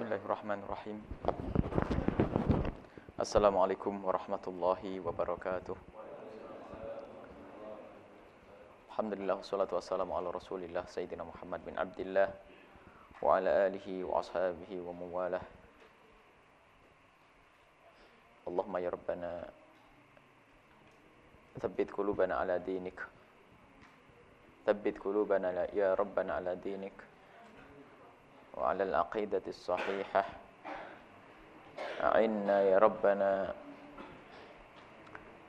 بسم الله الرحمن الرحيم السلام عليكم ورحمة الله وبركاته الحمد لله والصلاة والسلام على رسول الله سيدنا محمد بن عبد الله وعلى آله وأصحابه ومواله اللهم يا ربنا ثبت قلوبنا على دينك ثبت قلوبنا يا ربنا على دينك وعلى العقيدة الصحيحة. أعنا يا ربنا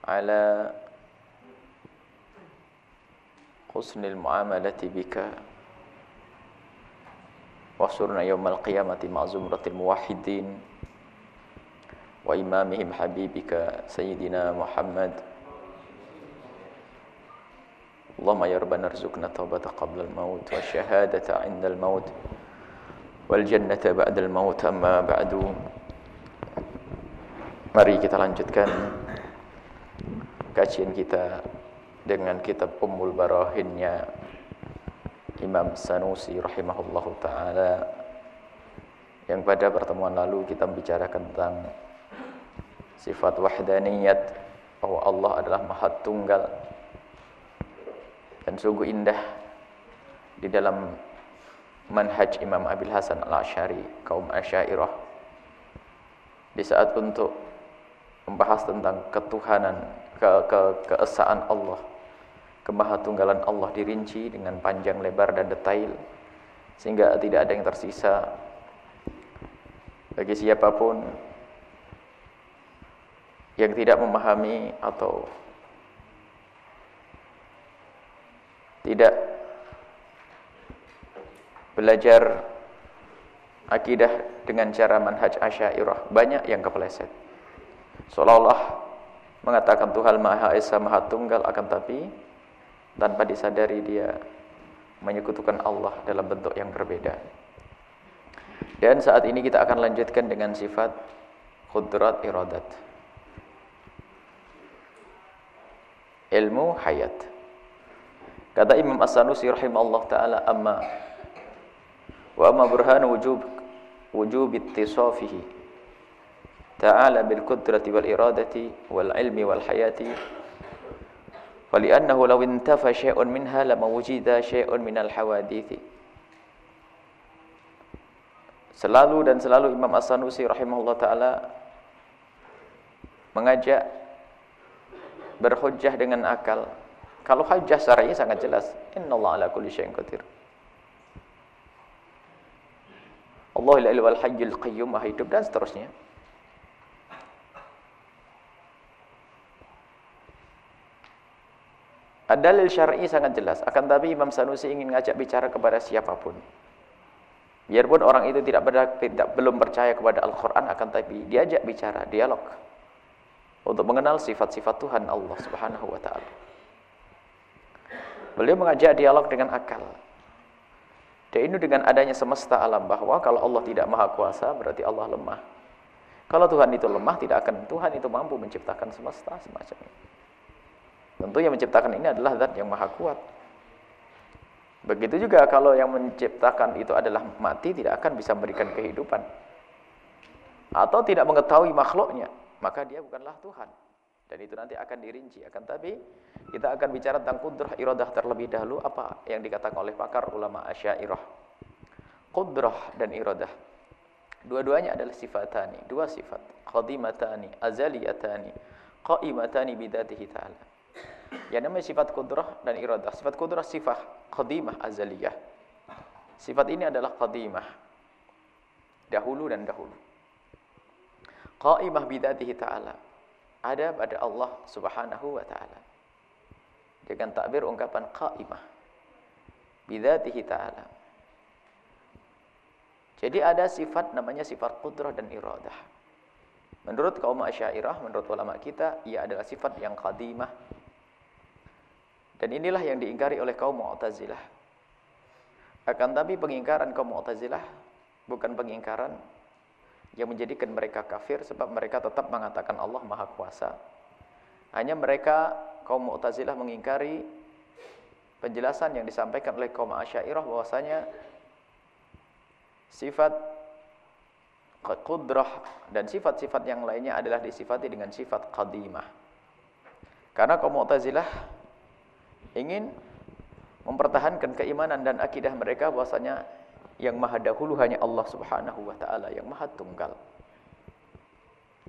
على حسن المعاملة بك. واحشرنا يوم القيامة مع زمرة الموحدين وإمامهم حبيبك سيدنا محمد. اللهم يا ربنا ارزقنا توبة قبل الموت والشهادة عند الموت. Jannata ba'dal maut amma ba'du. Mari kita lanjutkan kajian kita dengan kitab Ummul Barahinnya Imam Sanusi rahimahullahu taala. Yang pada pertemuan lalu kita bicarakan tentang sifat wahdaniyat. Bahwa Allah adalah Maha Tunggal dan sungguh indah di dalam manhaj Imam Abil Hasan al-Ash'ari kaum Asyairah. Di saat untuk membahas tentang ketuhanan ke, ke keesaan Allah kemahatunggalan Allah dirinci dengan panjang lebar dan detail sehingga tidak ada yang tersisa. Bagi siapa pun yang tidak memahami atau tidak belajar akidah dengan cara manhaj asyairah. Banyak yang kepleset. Seolah-olah mengatakan Tuhan Maha Esa Maha Tunggal akan tapi tanpa disadari dia menyekutukan Allah dalam bentuk yang berbeda. Dan saat ini kita akan lanjutkan dengan sifat khudrat iradat. Ilmu hayat. Kata Imam As-Sanusi rahimahullah taala amma wa amma burhan wujub wujub ittisafihi ta'ala bil qudrati wal iradati wal ilmi wal hayati فلأنه لو انتفى شيء منها لما وجد شيء من الحوادث Selalu dan selalu Imam As-Sanusi rahimahullah taala mengajak berhujjah dengan akal. Kalau hujjah syar'i sangat jelas, innallaha ala kulli syai'in qadir. Allah ilaha wal hayyul qayyum maha hidup dan seterusnya. Dalil syar'i sangat jelas, akan tapi Imam Sanusi ingin ngajak bicara kepada siapa pun. Biarpun orang itu tidak, ber, tidak belum percaya kepada Al-Qur'an akan tapi diajak bicara, dialog untuk mengenal sifat-sifat Tuhan Allah Subhanahu wa taala. Beliau mengajak dialog dengan akal. Dan ini dengan adanya semesta alam bahwa kalau Allah tidak maha kuasa berarti Allah lemah. Kalau Tuhan itu lemah tidak akan Tuhan itu mampu menciptakan semesta semacam ini. Tentu yang menciptakan ini adalah zat yang maha kuat. Begitu juga kalau yang menciptakan itu adalah mati tidak akan bisa memberikan kehidupan. Atau tidak mengetahui makhluknya, maka dia bukanlah Tuhan. Dan itu nanti akan dirinci. Akan tapi kita akan bicara tentang kudrah iradah terlebih dahulu apa yang dikatakan oleh pakar ulama asyairah. Kudrah dan iradah. Dua-duanya adalah sifatani, dua sifat. Qadimatani, azaliyatani, qaimatani bidatihi ta'ala. Yang namanya sifat kudrah dan iradah. Sifat kudrah sifat qadimah azaliyah. Sifat ini adalah qadimah. Dahulu dan dahulu. Qaimah bidatihi ta'ala ada pada Allah Subhanahu wa taala. Dengan takbir ungkapan qaimah bidzatihi taala. Jadi ada sifat namanya sifat qudrah dan iradah. Menurut kaum Asy'ariyah, menurut ulama kita, ia adalah sifat yang qadimah. Dan inilah yang diingkari oleh kaum Mu'tazilah. Akan tapi pengingkaran kaum Mu'tazilah bukan pengingkaran yang menjadikan mereka kafir sebab mereka tetap mengatakan Allah Maha Kuasa. Hanya mereka kaum Mu'tazilah mengingkari penjelasan yang disampaikan oleh kaum Asy'ariyah bahwasanya sifat qudrah dan sifat-sifat yang lainnya adalah disifati dengan sifat qadimah. Karena kaum Mu'tazilah ingin mempertahankan keimanan dan akidah mereka bahwasanya yang maha dahulu hanya Allah Subhanahu wa taala yang maha tunggal.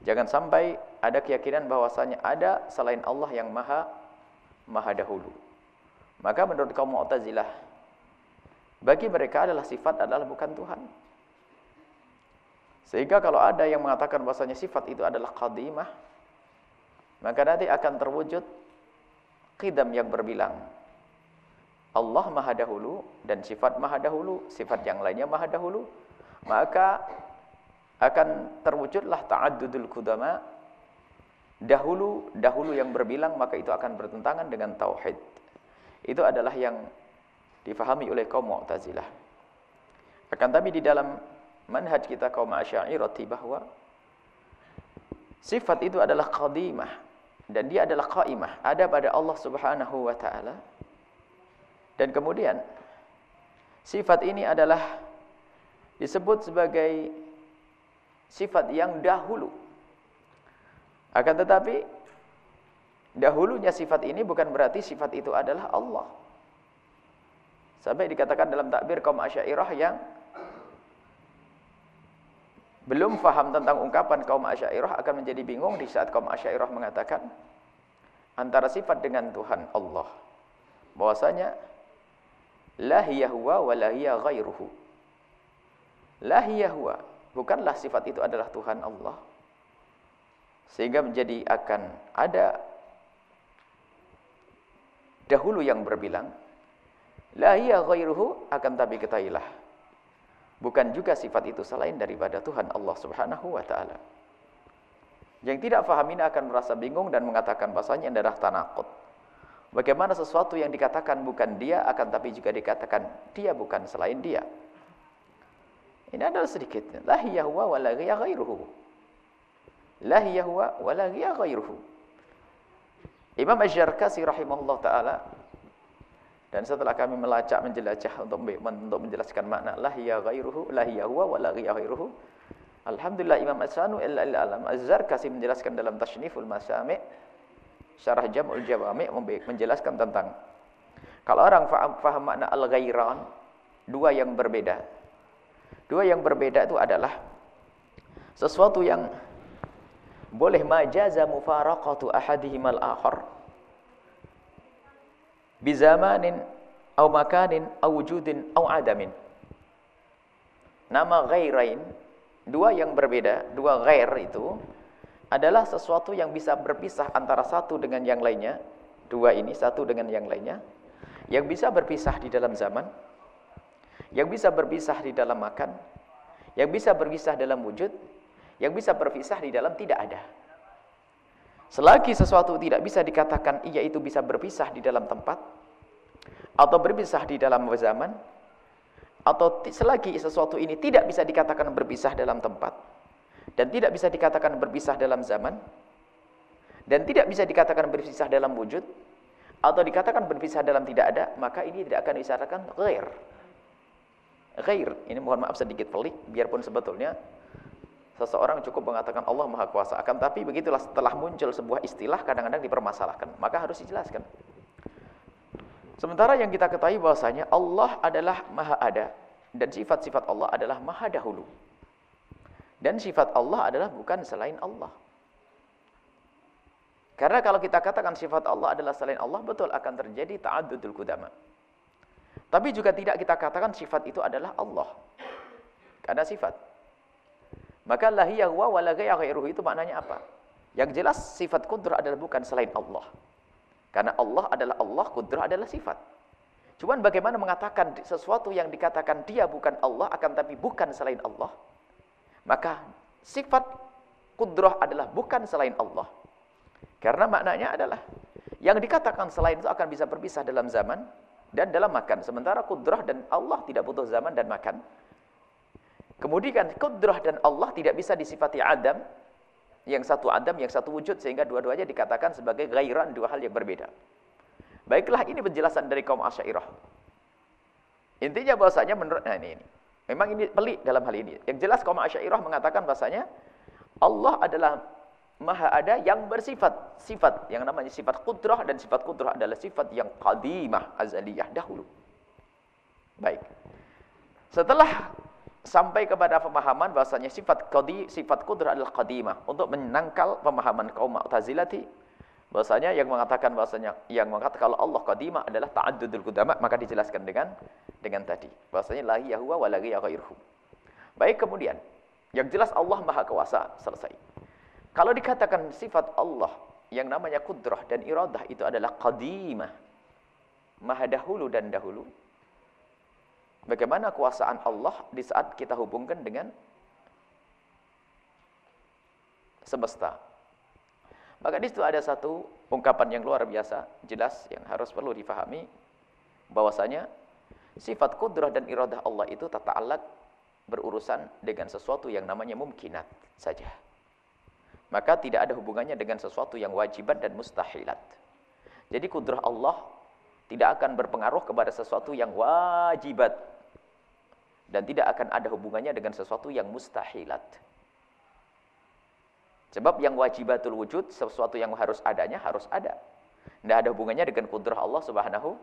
Jangan sampai ada keyakinan bahwasanya ada selain Allah yang maha maha dahulu. Maka menurut kaum Mu'tazilah bagi mereka adalah sifat adalah bukan Tuhan. Sehingga kalau ada yang mengatakan bahasanya sifat itu adalah qadimah, maka nanti akan terwujud qidam yang berbilang. Allah maha dahulu dan sifat maha dahulu, sifat yang lainnya maha dahulu. Maka akan terwujudlah ta'addudul kudama. Dahulu, dahulu yang berbilang, maka itu akan bertentangan dengan tauhid. Itu adalah yang difahami oleh kaum Mu'tazilah. Akan tapi di dalam manhaj kita kaum Asy'ariyah bahwa sifat itu adalah qadimah dan dia adalah qaimah, ada pada Allah Subhanahu wa taala. Dan kemudian sifat ini adalah disebut sebagai sifat yang dahulu. Akan tetapi dahulunya sifat ini bukan berarti sifat itu adalah Allah. Sampai dikatakan dalam takbir kaum Asy'ariyah yang belum faham tentang ungkapan kaum Asy'ariyah akan menjadi bingung di saat kaum Asy'ariyah mengatakan antara sifat dengan Tuhan Allah. Bahwasanya la hiya huwa wa la hiya ghairuhu. La hiya huwa, bukanlah sifat itu adalah Tuhan Allah. Sehingga menjadi akan ada dahulu yang berbilang la hiya ghairuhu akan tapi ketahuilah Bukan juga sifat itu selain daripada Tuhan Allah Subhanahu wa taala. Yang tidak faham ini akan merasa bingung dan mengatakan bahasanya adalah tanakut. Bagaimana sesuatu yang dikatakan bukan dia akan tapi juga dikatakan dia bukan selain dia. Ini adalah sedikit. La hiya wa la ghairuhu. La hiya wa la ghairuhu. Imam Az-Zarkasi rahimahullah taala dan setelah kami melacak menjelajah untuk untuk menjelaskan makna la hiya ghairuhu la hiya wa la ghairuhu. Alhamdulillah Imam As-Sanu al-Alam Az-Zarkasi menjelaskan dalam Tashniful Masami' Syarah Jam'ul Jawami' menjelaskan tentang kalau orang faham, faham makna al-ghairan dua yang berbeda. Dua yang berbeda itu adalah sesuatu yang boleh majaza mufaraqatu ahadihimal akhar bizamanin au makanin au wujudin au adamin. Nama ghairain, dua yang berbeda, dua ghair itu adalah sesuatu yang bisa berpisah antara satu dengan yang lainnya. Dua ini satu dengan yang lainnya. Yang bisa berpisah di dalam zaman, yang bisa berpisah di dalam makan, yang bisa berpisah dalam wujud, yang bisa berpisah di dalam tidak ada. Selagi sesuatu tidak bisa dikatakan ia itu bisa berpisah di dalam tempat atau berpisah di dalam zaman atau selagi sesuatu ini tidak bisa dikatakan berpisah dalam tempat dan tidak bisa dikatakan berpisah dalam zaman dan tidak bisa dikatakan berpisah dalam wujud atau dikatakan berpisah dalam tidak ada maka ini tidak akan disatakan ghair ghair ini mohon maaf sedikit pelik biarpun sebetulnya Seseorang cukup mengatakan Allah Maha Kuasa. Akan tapi begitulah setelah muncul sebuah istilah kadang-kadang dipermasalahkan. Maka harus dijelaskan. Sementara yang kita ketahui bahwasanya Allah adalah Maha Ada dan sifat-sifat Allah adalah Maha Dahulu. Dan sifat Allah adalah bukan selain Allah. Karena kalau kita katakan sifat Allah adalah selain Allah, betul akan terjadi ta'addudul kudama. Tapi juga tidak kita katakan sifat itu adalah Allah. Karena sifat. Maka lahiyah wa walagaya itu maknanya apa? Yang jelas sifat kudrah adalah bukan selain Allah. Karena Allah adalah Allah, kudrah adalah sifat. Cuman bagaimana mengatakan sesuatu yang dikatakan dia bukan Allah akan tapi bukan selain Allah? Maka sifat kudrah adalah bukan selain Allah. Karena maknanya adalah yang dikatakan selain itu akan bisa berpisah dalam zaman dan dalam makan. Sementara kudrah dan Allah tidak butuh zaman dan makan. Kemudian kudrah dan Allah tidak bisa disifati Adam, yang satu Adam, yang satu wujud, sehingga dua-duanya dikatakan sebagai gairan, dua hal yang berbeda. Baiklah, ini penjelasan dari kaum Asyairah. Intinya bahasanya menurut, nah ini, ini. Memang ini pelik dalam hal ini. Yang jelas kaum Asy'ariyah mengatakan bahasanya Allah adalah maha ada yang bersifat sifat yang namanya sifat kudrah dan sifat kudrah adalah sifat yang qadimah azaliyah dahulu. Baik. Setelah sampai kepada pemahaman bahasanya sifat qadi sifat kudrah adalah qadimah untuk menangkal pemahaman kaum Mu'tazilati bahasanya yang mengatakan bahasanya yang mengatakan kalau Allah qadimah adalah ta'addudul qudama maka dijelaskan dengan dengan tadi bahasanya la huwa wa la ghairuhu. Baik kemudian yang jelas Allah Maha Kuasa selesai. Kalau dikatakan sifat Allah yang namanya kudrah dan iradah itu adalah qadimah. Maha dahulu dan dahulu. Bagaimana kuasaan Allah di saat kita hubungkan dengan semesta. Maka di situ ada satu ungkapan yang luar biasa, jelas yang harus perlu difahami bahwasanya sifat kudrah dan iradah Allah itu tata'allaq berurusan dengan sesuatu yang namanya mungkinat saja. Maka tidak ada hubungannya dengan sesuatu yang wajibat dan mustahilat. Jadi kudrah Allah tidak akan berpengaruh kepada sesuatu yang wajibat dan tidak akan ada hubungannya dengan sesuatu yang mustahilat. Sebab yang wajibatul wujud, sesuatu yang harus adanya, harus ada. Tidak ada hubungannya dengan kudrah Allah subhanahu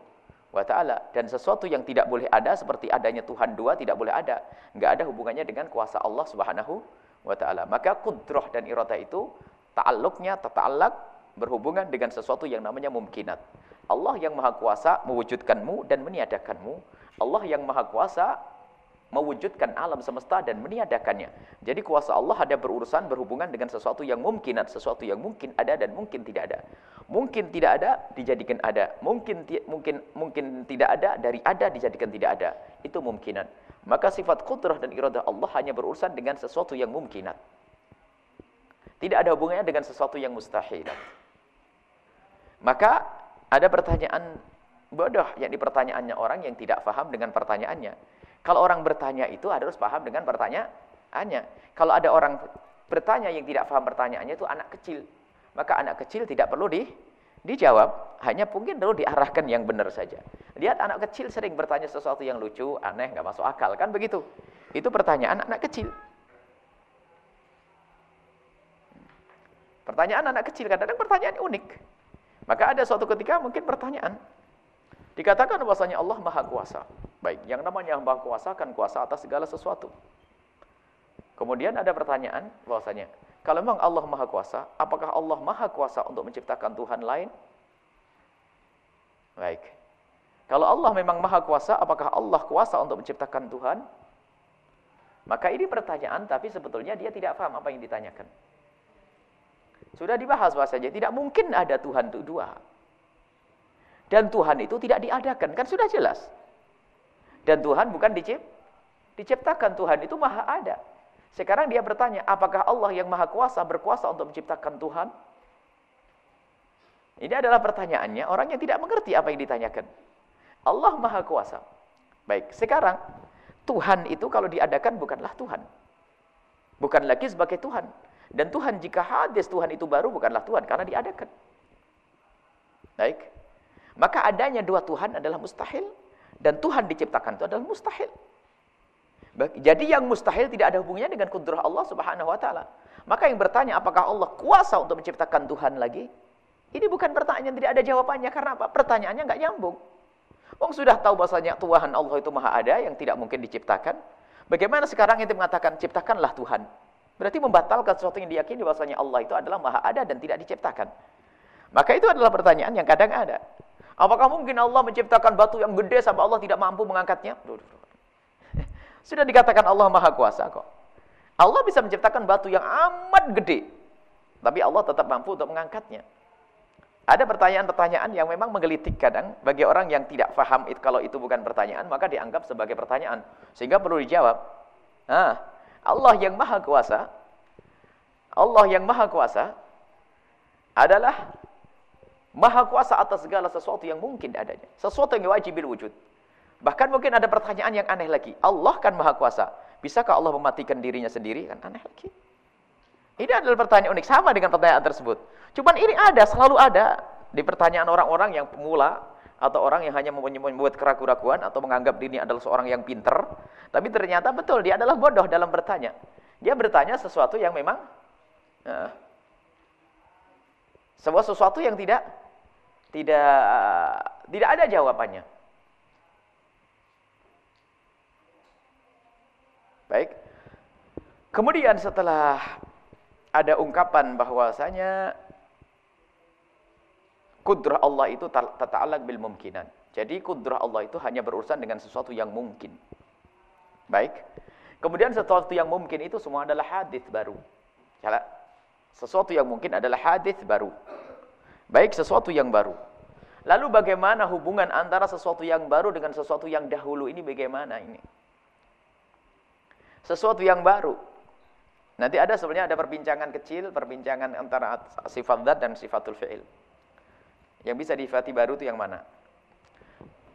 wa ta'ala. Dan sesuatu yang tidak boleh ada, seperti adanya Tuhan dua, tidak boleh ada. Tidak ada hubungannya dengan kuasa Allah subhanahu wa ta'ala. Maka kudrah dan iradah itu, ta'alluqnya, tata'allak, berhubungan dengan sesuatu yang namanya mumkinat. Allah yang maha kuasa mewujudkanmu dan meniadakanmu. Allah yang maha kuasa mewujudkan alam semesta dan meniadakannya. Jadi kuasa Allah ada berurusan berhubungan dengan sesuatu yang mungkin, sesuatu yang mungkin ada dan mungkin tidak ada. Mungkin tidak ada dijadikan ada, mungkin mungkin mungkin tidak ada dari ada dijadikan tidak ada. Itu mungkinan. Maka sifat kudrah dan iradah Allah hanya berurusan dengan sesuatu yang mungkinat. Tidak ada hubungannya dengan sesuatu yang mustahil. Maka ada pertanyaan bodoh yang dipertanyaannya orang yang tidak faham dengan pertanyaannya. Kalau orang bertanya itu harus paham dengan pertanyaannya. Kalau ada orang bertanya yang tidak paham pertanyaannya itu anak kecil. Maka anak kecil tidak perlu di, dijawab. Hanya mungkin perlu diarahkan yang benar saja. Lihat anak kecil sering bertanya sesuatu yang lucu, aneh, nggak masuk akal. Kan begitu. Itu pertanyaan anak kecil. Pertanyaan anak kecil kadang-kadang pertanyaan unik. Maka ada suatu ketika mungkin pertanyaan. Dikatakan bahwasanya Allah Maha Kuasa. Baik, yang namanya Maha Kuasa kan kuasa atas segala sesuatu. Kemudian ada pertanyaan bahwasanya, kalau memang Allah Maha Kuasa, apakah Allah Maha Kuasa untuk menciptakan Tuhan lain? Baik. Kalau Allah memang Maha Kuasa, apakah Allah kuasa untuk menciptakan Tuhan? Maka ini pertanyaan, tapi sebetulnya dia tidak paham apa yang ditanyakan. Sudah dibahas bahasanya, tidak mungkin ada Tuhan itu dua. Dan Tuhan itu tidak diadakan, kan sudah jelas. Dan Tuhan bukan dicipt, diciptakan, Tuhan itu maha ada. Sekarang dia bertanya, apakah Allah yang maha kuasa berkuasa untuk menciptakan Tuhan? Ini adalah pertanyaannya orang yang tidak mengerti apa yang ditanyakan. Allah maha kuasa. Baik, sekarang Tuhan itu kalau diadakan bukanlah Tuhan. Bukan lagi sebagai Tuhan. Dan Tuhan jika hadis Tuhan itu baru bukanlah Tuhan karena diadakan. Baik. Maka adanya dua Tuhan adalah mustahil dan Tuhan diciptakan itu adalah mustahil. Jadi yang mustahil tidak ada hubungannya dengan kudrah Allah Subhanahu wa taala. Maka yang bertanya apakah Allah kuasa untuk menciptakan Tuhan lagi? Ini bukan pertanyaan yang tidak ada jawabannya karena apa? Pertanyaannya nggak nyambung. Wong sudah tahu bahasanya Tuhan Allah itu maha ada yang tidak mungkin diciptakan. Bagaimana sekarang itu mengatakan ciptakanlah Tuhan? Berarti membatalkan sesuatu yang diyakini bahasanya Allah itu adalah maha ada dan tidak diciptakan. Maka itu adalah pertanyaan yang kadang ada. Apakah mungkin Allah menciptakan batu yang gede sampai Allah tidak mampu mengangkatnya? Sudah dikatakan Allah Maha Kuasa kok. Allah bisa menciptakan batu yang amat gede. Tapi Allah tetap mampu untuk mengangkatnya. Ada pertanyaan-pertanyaan yang memang menggelitik kadang bagi orang yang tidak faham itu kalau itu bukan pertanyaan maka dianggap sebagai pertanyaan sehingga perlu dijawab. Nah, Allah yang Maha Kuasa Allah yang Maha Kuasa adalah Maha kuasa atas segala sesuatu yang mungkin adanya. Sesuatu yang wajibil wujud. Bahkan mungkin ada pertanyaan yang aneh lagi. Allah kan maha kuasa. Bisakah Allah mematikan dirinya sendiri? Kan aneh lagi. Ini adalah pertanyaan unik. Sama dengan pertanyaan tersebut. Cuman ini ada, selalu ada. Di pertanyaan orang-orang yang pemula. atau orang yang hanya membuat keraguan-keraguan atau menganggap dirinya adalah seorang yang pinter, tapi ternyata betul dia adalah bodoh dalam bertanya. Dia bertanya sesuatu yang memang uh, sebuah sesuatu yang tidak tidak tidak ada jawabannya. Baik. Kemudian setelah ada ungkapan bahwasanya Kudrah Allah itu tata'alaq bil mumkinan. Jadi kudrah Allah itu hanya berurusan dengan sesuatu yang mungkin. Baik. Kemudian sesuatu yang mungkin itu semua adalah hadis baru. Sesuatu yang mungkin adalah hadis baru. Baik sesuatu yang baru. Lalu bagaimana hubungan antara sesuatu yang baru dengan sesuatu yang dahulu ini bagaimana ini? Sesuatu yang baru. Nanti ada sebenarnya ada perbincangan kecil, perbincangan antara sifat zat dan sifatul fi'il. Yang bisa difati baru itu yang mana?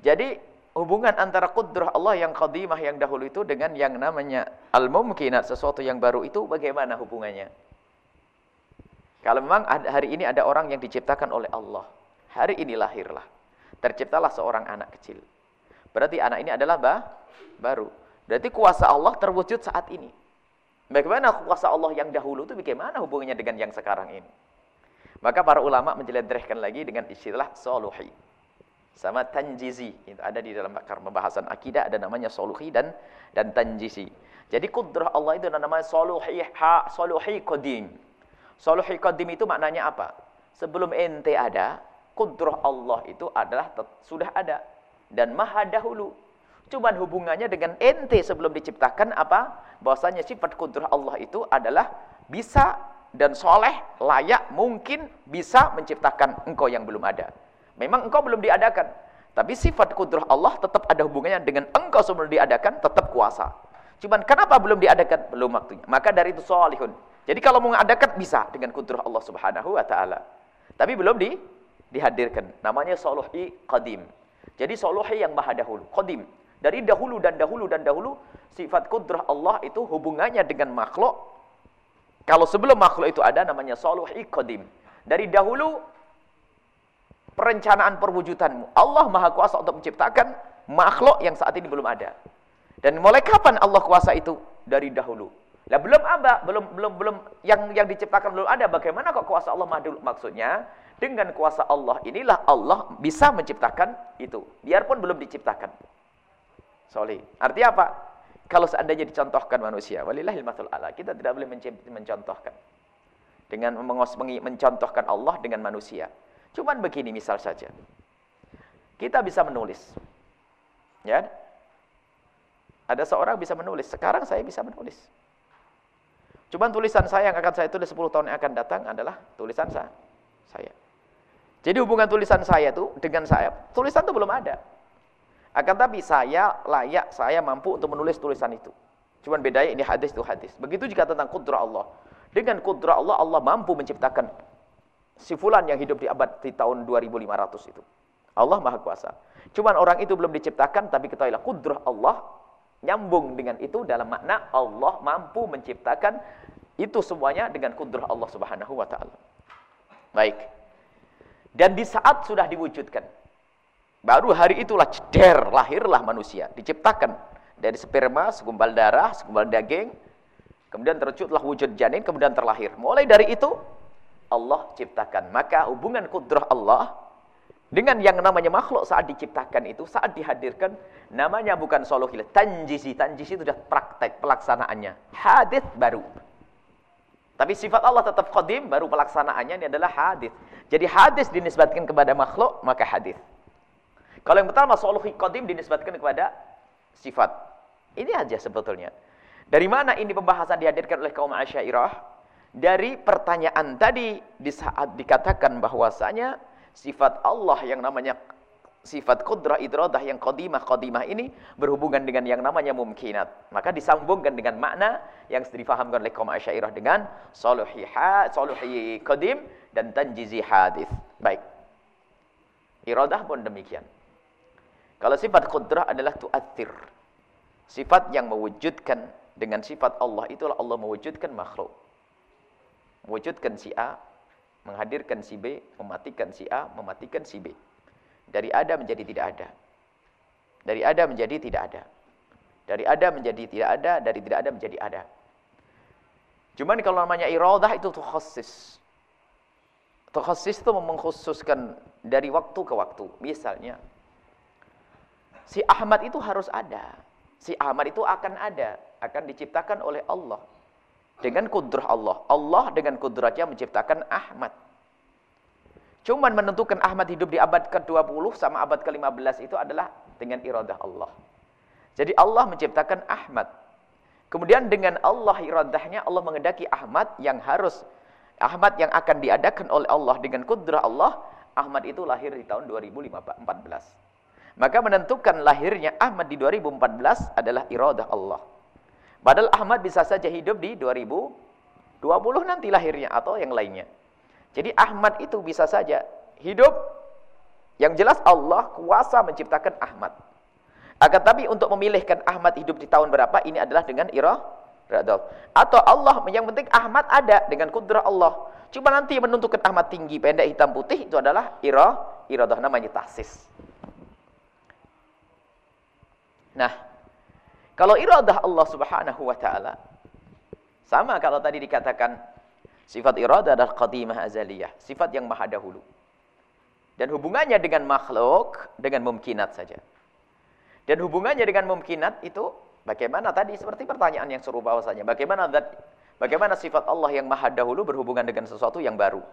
Jadi hubungan antara kudrah Allah yang qadimah yang dahulu itu dengan yang namanya al-mumkinat sesuatu yang baru itu bagaimana hubungannya? Kalau memang hari ini ada orang yang diciptakan oleh Allah. Hari ini lahirlah. Terciptalah seorang anak kecil. Berarti anak ini adalah bah, baru. Berarti kuasa Allah terwujud saat ini. Bagaimana kuasa Allah yang dahulu itu bagaimana hubungannya dengan yang sekarang ini? Maka para ulama menjelentrehkan lagi dengan istilah soluhi. Sama tanjizi. Itu ada di dalam pembahasan akidah ada namanya soluhi dan dan tanjizi. Jadi kudrah Allah itu namanya soluhi ha soluhi qadim. Soluhi qadim itu maknanya apa? Sebelum ente ada, kudrah Allah itu adalah sudah ada dan maha dahulu. Cuman hubungannya dengan ente sebelum diciptakan apa? Bahwasanya sifat kudrah Allah itu adalah bisa dan soleh, layak, mungkin bisa menciptakan engkau yang belum ada. Memang engkau belum diadakan. Tapi sifat kudrah Allah tetap ada hubungannya dengan engkau sebelum diadakan, tetap kuasa. Cuman kenapa belum diadakan? Belum waktunya. Maka dari itu solihun. Jadi kalau mau mengadakan bisa dengan kudrah Allah subhanahu wa ta'ala. Tapi belum di, dihadirkan. Namanya soluhi qadim. Jadi soluhi yang maha dahulu. Qadim. Dari dahulu dan dahulu dan dahulu, sifat kudrah Allah itu hubungannya dengan makhluk kalau sebelum makhluk itu ada namanya soluhi qadim. Dari dahulu perencanaan perwujudanmu. Allah Maha Kuasa untuk menciptakan makhluk yang saat ini belum ada. Dan mulai kapan Allah kuasa itu? Dari dahulu. Lah belum ada, belum belum belum yang yang diciptakan belum ada. Bagaimana kok kuasa Allah Maha dulu? Maksudnya dengan kuasa Allah inilah Allah bisa menciptakan itu. Biarpun belum diciptakan. Soleh. Artinya apa? Kalau seandainya dicontohkan manusia, walillahil matul ala, kita tidak boleh mencontohkan. Dengan mencontohkan Allah dengan manusia. Cuman begini misal saja. Kita bisa menulis. Ya. Ada seorang bisa menulis, sekarang saya bisa menulis. Cuman tulisan saya yang akan saya tulis 10 tahun yang akan datang adalah tulisan saya. saya. Jadi hubungan tulisan saya itu dengan saya, tulisan itu belum ada. Akan tapi saya layak, saya mampu untuk menulis tulisan itu. Cuman bedanya ini hadis itu hadis. Begitu juga tentang kudrah Allah. Dengan kudrah Allah, Allah mampu menciptakan si fulan yang hidup di abad di tahun 2500 itu. Allah Maha Kuasa. Cuman orang itu belum diciptakan, tapi ketahuilah kudrah Allah nyambung dengan itu dalam makna Allah mampu menciptakan itu semuanya dengan kudrah Allah Subhanahu wa taala. Baik. Dan di saat sudah diwujudkan, Baru hari itulah ceder, lahirlah manusia. Diciptakan dari sperma, segumpal darah, segumpal daging. Kemudian terwujudlah wujud janin, kemudian terlahir. Mulai dari itu, Allah ciptakan. Maka hubungan kudrah Allah dengan yang namanya makhluk saat diciptakan itu, saat dihadirkan, namanya bukan soluhil. Tanjisi, tanjisi itu sudah praktek pelaksanaannya. Hadith baru. Tapi sifat Allah tetap qadim, baru pelaksanaannya ini adalah hadith. Jadi hadith dinisbatkan kepada makhluk, maka hadith. Kalau yang pertama soluhi qadim dinisbatkan kepada sifat. Ini aja sebetulnya. Dari mana ini pembahasan dihadirkan oleh kaum Asyairah? Dari pertanyaan tadi di saat dikatakan bahwasanya sifat Allah yang namanya sifat kudrah idradah yang qadimah qadimah ini berhubungan dengan yang namanya mumkinat. Maka disambungkan dengan makna yang difahamkan oleh kaum Asyairah dengan soluhi ha, soluhi qadim dan tanjizi hadis. Baik. Iradah pun demikian. Kalau sifat kudrah adalah tu'athir. Sifat yang mewujudkan dengan sifat Allah itulah Allah mewujudkan makhluk. Mewujudkan si A, menghadirkan si B, mematikan si A, mematikan si B. Dari ada menjadi tidak ada. Dari ada menjadi tidak ada. Dari ada menjadi tidak ada, dari tidak ada menjadi ada. Cuman kalau namanya iradah itu tuh khusus. Tukhasis itu mengkhususkan dari waktu ke waktu. Misalnya, si Ahmad itu harus ada. Si Ahmad itu akan ada, akan diciptakan oleh Allah. Dengan kudrah Allah. Allah dengan kudratnya menciptakan Ahmad. Cuman menentukan Ahmad hidup di abad ke-20 sama abad ke-15 itu adalah dengan iradah Allah. Jadi Allah menciptakan Ahmad. Kemudian dengan Allah iradahnya Allah mengendaki Ahmad yang harus Ahmad yang akan diadakan oleh Allah dengan kudrah Allah, Ahmad itu lahir di tahun 2014. Maka menentukan lahirnya Ahmad di 2014 adalah iradah Allah. Padahal Ahmad bisa saja hidup di 2020 nanti lahirnya atau yang lainnya. Jadi Ahmad itu bisa saja hidup yang jelas Allah kuasa menciptakan Ahmad. Akan tapi untuk memilihkan Ahmad hidup di tahun berapa ini adalah dengan iradah atau Allah yang penting Ahmad ada dengan kudrah Allah. Cuma nanti menentukan Ahmad tinggi, pendek, hitam, putih itu adalah ira, iradah namanya tahsis. Nah, kalau iradah Allah Subhanahu wa taala sama kalau tadi dikatakan sifat iradah adalah qadimah azaliyah, sifat yang maha dahulu. Dan hubungannya dengan makhluk dengan mumkinat saja. Dan hubungannya dengan mumkinat itu Bagaimana tadi seperti pertanyaan yang serupa bahwasanya bagaimana that, bagaimana sifat Allah yang maha dahulu berhubungan dengan sesuatu yang baru.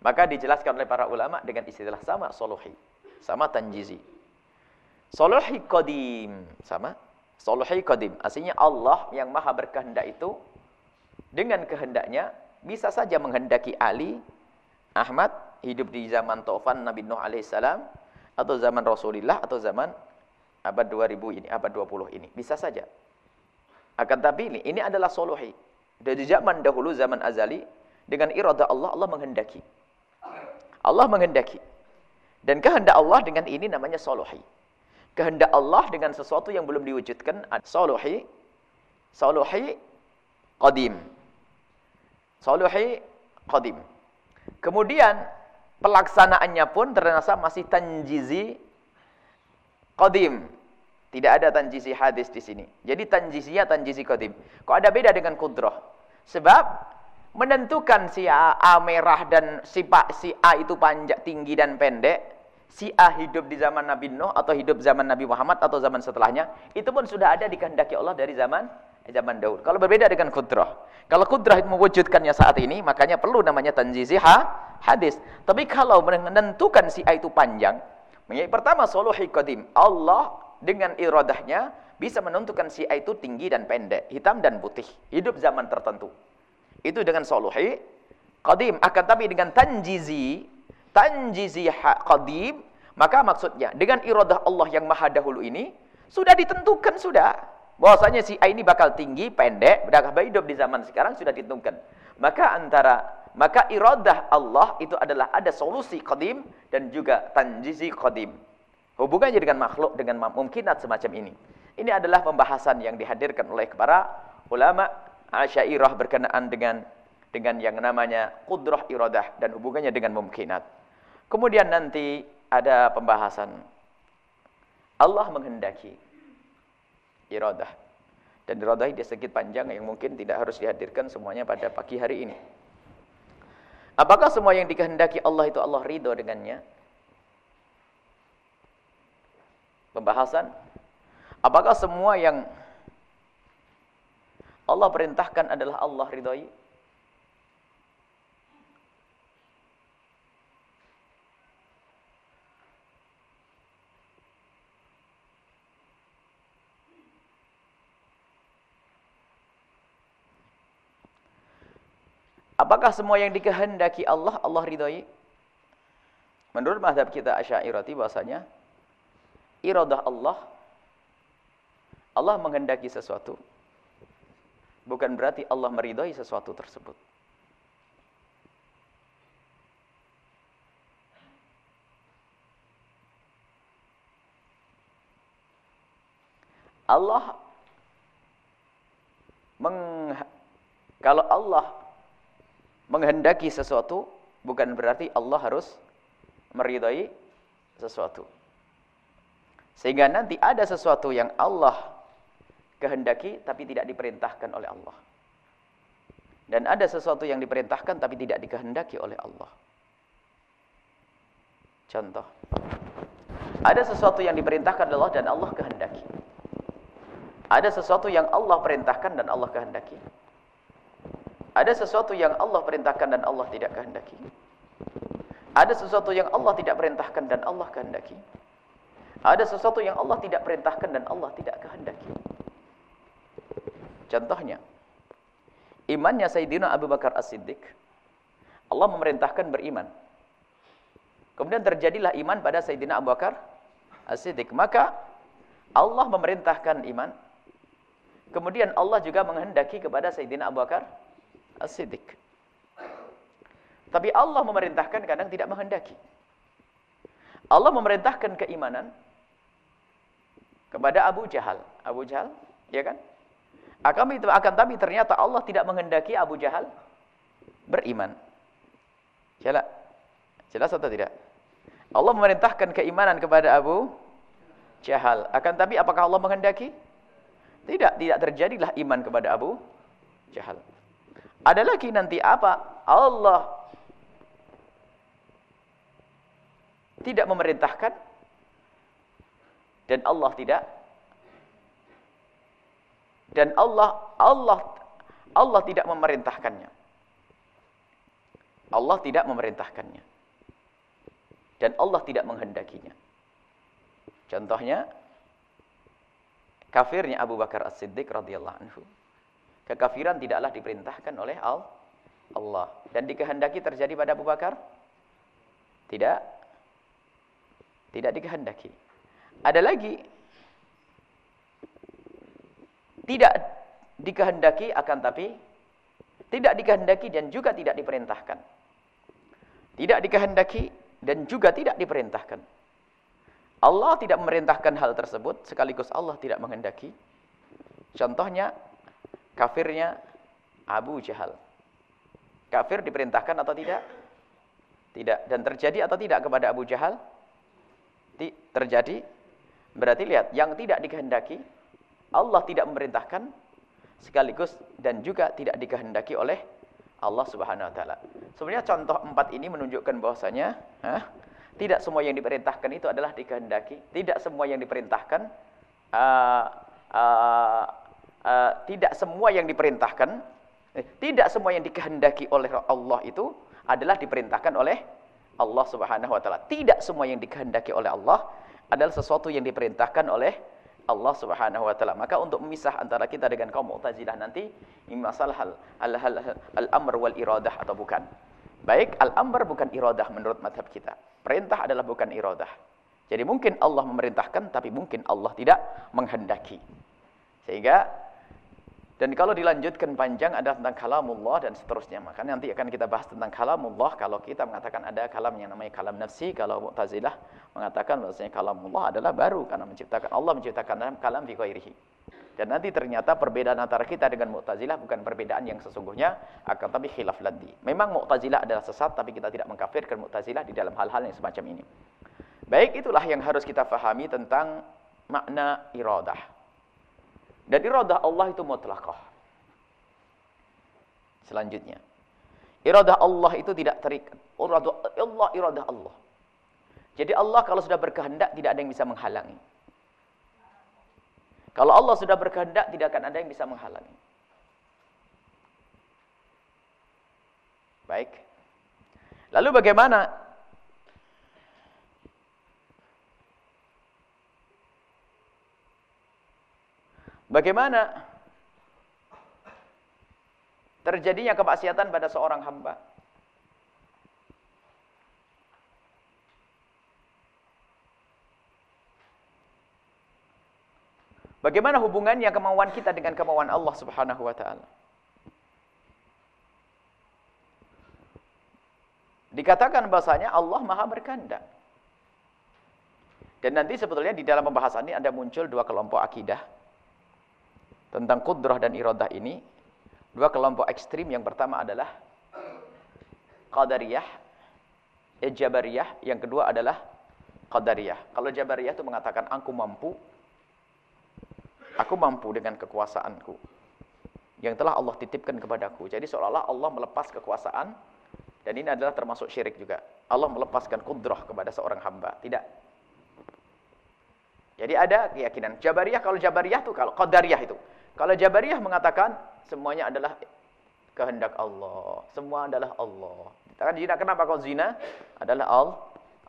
Maka dijelaskan oleh para ulama dengan istilah sama soluhi, sama tanjizi. Soluhi qadim sama soluhi qadim. Artinya Allah yang maha berkehendak itu dengan kehendaknya bisa saja menghendaki Ali, Ahmad hidup di zaman Taufan Nabi Nuh alaihissalam atau zaman Rasulullah atau zaman abad 2000 ini, abad 20 ini. Bisa saja. Akan tapi ini, ini adalah soluhi. Dari zaman dahulu, zaman azali, dengan iradah Allah, Allah menghendaki. Allah menghendaki. Dan kehendak Allah dengan ini namanya soluhi. Kehendak Allah dengan sesuatu yang belum diwujudkan, soluhi, soluhi, qadim. Soluhi, qadim. Kemudian, pelaksanaannya pun ternyata masih tanjizi, qadim. Tidak ada tanjisi hadis di sini. Jadi tanjisinya tanjisi qadim. Kok ada beda dengan kudrah? Sebab menentukan si A, A merah dan si, Pak, si A itu panjang, tinggi dan pendek, si A hidup di zaman Nabi Nuh atau hidup zaman Nabi Muhammad atau zaman setelahnya, itu pun sudah ada dikehendaki Allah dari zaman zaman Daud. Kalau berbeda dengan kudrah. Kalau kudrah itu mewujudkannya saat ini, makanya perlu namanya tanjisi ha, hadis. Tapi kalau menentukan si A itu panjang, pertama soluhi qadim. Allah dengan iradahnya bisa menentukan si A itu tinggi dan pendek, hitam dan putih, hidup zaman tertentu. Itu dengan soluhi qadim. Akan tapi dengan tanjizi, tanjizi qadim, maka maksudnya dengan iradah Allah yang maha dahulu ini sudah ditentukan sudah. Bahwasanya si A ini bakal tinggi, pendek, bakal hidup di zaman sekarang sudah ditentukan. Maka antara maka iradah Allah itu adalah ada solusi qadim dan juga tanjizi qadim. Hubungannya dengan makhluk dengan mungkinat semacam ini. Ini adalah pembahasan yang dihadirkan oleh para ulama Asyairah berkenaan dengan dengan yang namanya kudrah iradah dan hubungannya dengan mungkinat. Kemudian nanti ada pembahasan Allah menghendaki iradah. Dan iradah dia sedikit panjang yang mungkin tidak harus dihadirkan semuanya pada pagi hari ini. Apakah semua yang dikehendaki Allah itu Allah ridho dengannya? Pembahasan. Apakah semua yang Allah perintahkan adalah Allah ridhoi? Apakah semua yang dikehendaki Allah, Allah ridhoi? Menurut mazhab kita Asy'ariyati bahasanya iradah Allah Allah menghendaki sesuatu bukan berarti Allah meridhoi sesuatu tersebut. Allah meng, kalau Allah menghendaki sesuatu bukan berarti Allah harus meridai sesuatu. Sehingga nanti ada sesuatu yang Allah kehendaki tapi tidak diperintahkan oleh Allah. Dan ada sesuatu yang diperintahkan tapi tidak dikehendaki oleh Allah. Contoh. Ada sesuatu yang diperintahkan oleh Allah dan Allah kehendaki. Ada sesuatu yang Allah perintahkan dan Allah kehendaki. Ada sesuatu yang Allah perintahkan dan Allah tidak kehendaki. Ada sesuatu yang Allah tidak perintahkan dan Allah kehendaki. Ada sesuatu yang Allah tidak perintahkan dan Allah tidak kehendaki. Contohnya, imannya Sayyidina Abu Bakar As-Siddiq, Allah memerintahkan beriman. Kemudian terjadilah iman pada Sayyidina Abu Bakar As-Siddiq. Maka Allah memerintahkan iman. Kemudian Allah juga menghendaki kepada Sayyidina Abu Bakar As-Siddiq. Tapi Allah memerintahkan kadang tidak menghendaki. Allah memerintahkan keimanan kepada Abu Jahal. Abu Jahal, ya kan? Akan, akan tapi ternyata Allah tidak menghendaki Abu Jahal beriman. Jelas? Jelas atau tidak? Allah memerintahkan keimanan kepada Abu Jahal. Akan tapi apakah Allah menghendaki? Tidak, tidak terjadilah iman kepada Abu Jahal. Ada lagi nanti apa? Allah tidak memerintahkan dan Allah tidak dan Allah Allah Allah tidak memerintahkannya. Allah tidak memerintahkannya. Dan Allah tidak menghendakinya. Contohnya kafirnya Abu Bakar As-Siddiq radhiyallahu anhu. Kekafiran tidaklah diperintahkan oleh Allah dan dikehendaki terjadi pada Abu Bakar? Tidak. Tidak dikehendaki. Ada lagi tidak dikehendaki akan tapi tidak dikehendaki dan juga tidak diperintahkan. Tidak dikehendaki dan juga tidak diperintahkan. Allah tidak memerintahkan hal tersebut sekaligus Allah tidak menghendaki. Contohnya kafirnya Abu Jahal. Kafir diperintahkan atau tidak? Tidak. Dan terjadi atau tidak kepada Abu Jahal? terjadi, berarti lihat, yang tidak dikehendaki, Allah tidak memerintahkan, sekaligus dan juga tidak dikehendaki oleh Allah Subhanahu wa taala. Sebenarnya contoh empat ini menunjukkan bahwasanya, tidak semua yang diperintahkan itu adalah dikehendaki, tidak semua yang diperintahkan uh, uh, tidak semua yang diperintahkan, eh, tidak semua yang dikehendaki oleh Allah itu adalah diperintahkan oleh Allah Subhanahu wa taala. Tidak semua yang dikehendaki oleh Allah adalah sesuatu yang diperintahkan oleh Allah Subhanahu wa taala. Maka untuk memisah antara kita dengan kaum Mu'tazilah nanti ini masalah al-amr wal iradah atau bukan. Baik, al-amr bukan iradah menurut madhab kita. Perintah adalah bukan iradah. Jadi mungkin Allah memerintahkan tapi mungkin Allah tidak menghendaki. Sehingga dan kalau dilanjutkan panjang ada tentang kalamullah dan seterusnya. Maka nanti akan kita bahas tentang kalamullah. Kalau kita mengatakan ada kalam yang namanya kalam nafsi. Kalau Mu'tazilah mengatakan bahasanya kalamullah adalah baru. Karena menciptakan Allah menciptakan kalam fi khairihi. Dan nanti ternyata perbedaan antara kita dengan Mu'tazilah bukan perbedaan yang sesungguhnya. Akan tapi khilaf ladi. Memang Mu'tazilah adalah sesat. Tapi kita tidak mengkafirkan Mu'tazilah di dalam hal-hal yang semacam ini. Baik itulah yang harus kita fahami tentang makna iradah. Dan iradah Allah itu mutlaqah. Selanjutnya. Iradah Allah itu tidak terikat. Iradah Allah, iradah Allah. Jadi Allah kalau sudah berkehendak tidak ada yang bisa menghalangi. Kalau Allah sudah berkehendak tidak akan ada yang bisa menghalangi. Baik. Lalu bagaimana Bagaimana terjadinya kemaksiatan pada seorang hamba? Bagaimana hubungannya kemauan kita dengan kemauan Allah Subhanahu wa taala? Dikatakan bahasanya Allah Maha berkehendak. Dan nanti sebetulnya di dalam pembahasan ini ada muncul dua kelompok akidah tentang kudrah dan iradah ini dua kelompok ekstrim yang pertama adalah qadariyah jabariyah yang kedua adalah Qadariyah. Kalau Jabariyah itu mengatakan aku mampu aku mampu dengan kekuasaanku yang telah Allah titipkan kepadaku. Jadi seolah-olah Allah melepas kekuasaan dan ini adalah termasuk syirik juga. Allah melepaskan kudrah kepada seorang hamba. Tidak. Jadi ada keyakinan. Jabariyah, kalau Jabariyah itu, kalau Qadariyah itu. Kalau Jabariyah mengatakan semuanya adalah kehendak Allah. Semua adalah Allah. Kan zina kenapa kau zina? Adalah